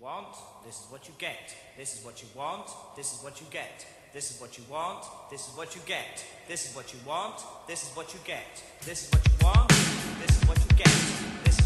want, this is what you get. This is what you want, this is what you get. This is what you want, this is what you get. This is what you want, this is what you get. This is what you want, this is what you get. This is